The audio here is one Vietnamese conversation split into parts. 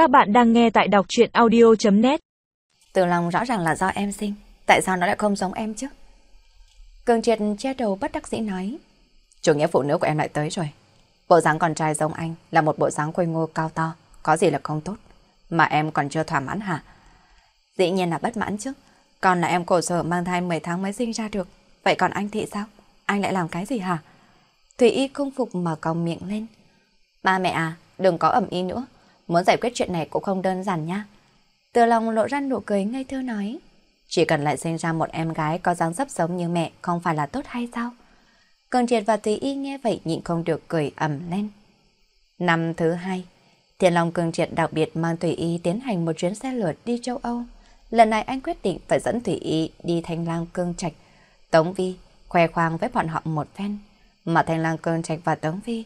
Các bạn đang nghe tại đọc chuyện audio.net Từ lòng rõ ràng là do em sinh, tại sao nó lại không giống em chứ? Cường triệt che đầu bất đắc dĩ nói. Chủ nghĩa phụ nữ của em lại tới rồi. Bộ dáng con trai giống anh là một bộ dáng quây ngô cao to, có gì là không tốt. Mà em còn chưa thỏa mãn hả? Dĩ nhiên là bất mãn chứ. Còn là em cổ sở mang thai 10 tháng mới sinh ra được. Vậy còn anh thì sao? Anh lại làm cái gì hả? Thủy Y không phục mở cong miệng lên. Ba mẹ à, đừng có ẩm ý nữa. Muốn giải quyết chuyện này cũng không đơn giản nha. Từ lòng lộ ra nụ cười ngây thơ nói. Chỉ cần lại sinh ra một em gái có dáng dấp giống như mẹ không phải là tốt hay sao? Cường triệt và Thủy Y nghe vậy nhịn không được cười ẩm lên. Năm thứ hai, Thiên Long Cường triệt đặc biệt mang Thủy Y tiến hành một chuyến xe lượt đi châu Âu. Lần này anh quyết định phải dẫn Thủy Y đi Thanh Lang Cương Trạch. Tống Vi khoe khoang với bọn họ một phen. Mà Thanh Lang Cương Trạch và Tống Vi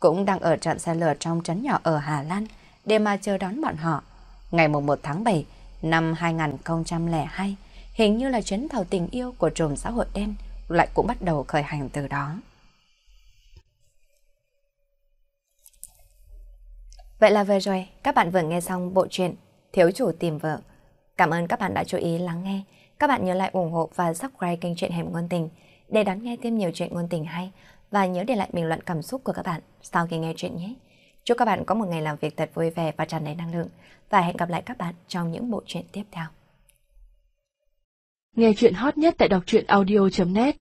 cũng đang ở trạm xe lửa trong trấn nhỏ ở Hà Lan để mà chờ đón bọn họ. Ngày 1 tháng 7 năm 2002, hình như là chuyến tàu tình yêu của trùm xã hội đen lại cũng bắt đầu khởi hành từ đó. Vậy là vừa rồi, các bạn vừa nghe xong bộ truyện Thiếu chủ tìm vợ. Cảm ơn các bạn đã chú ý lắng nghe. Các bạn nhớ lại ủng hộ và subscribe kênh truyện Hẻm Ngôn Tình để đón nghe thêm nhiều chuyện ngôn tình hay và nhớ để lại bình luận cảm xúc của các bạn sau khi nghe chuyện nhé. Chúc các bạn có một ngày làm việc thật vui vẻ và tràn đầy năng lượng và hẹn gặp lại các bạn trong những bộ truyện tiếp theo. Nghe chuyện hot nhất tại đọc truyện audio.net